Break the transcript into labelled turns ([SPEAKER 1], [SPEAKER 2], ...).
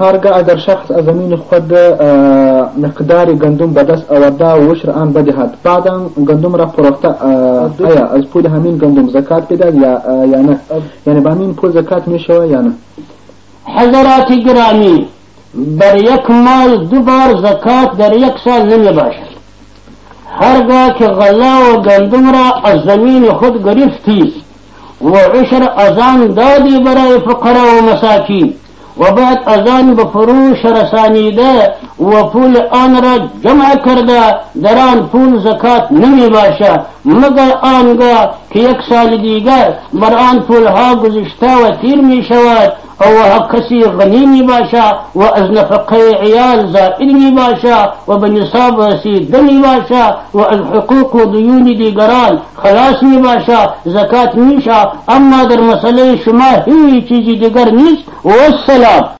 [SPEAKER 1] هرگاه در شخص از زمین خود مقدار گندم به دست آورده و وش را آن بدهد بعدا گندم را فروخته آیا از پول همین گندم زکات بدهد یا یا نه یعنی به همین پول زکات می شود یا نه
[SPEAKER 2] حضرات گرامی بر یک مال دو بار زکات در یک سال نمی باشد هرگاه که غله و گندم را از زمین خود گرفتی و عشر از آن دادی برای فقرا و مساکین وبعد اذان به فروش رسانیده و پول آن را جمع کرده در آن پول زکات نمی باشه مگر آنگاه که یک سال دیگر بر آن پول ها گذشته و تیر می شود او هكسي غنيني باشا شاء وازن فقي عيال زائلني باشا وبني صاب سيدني باشا والحقوق وديوني دي قران خلاصني باشا زكاة ميشا اما در مسألة شما هي تيجي دي قرنيش والسلام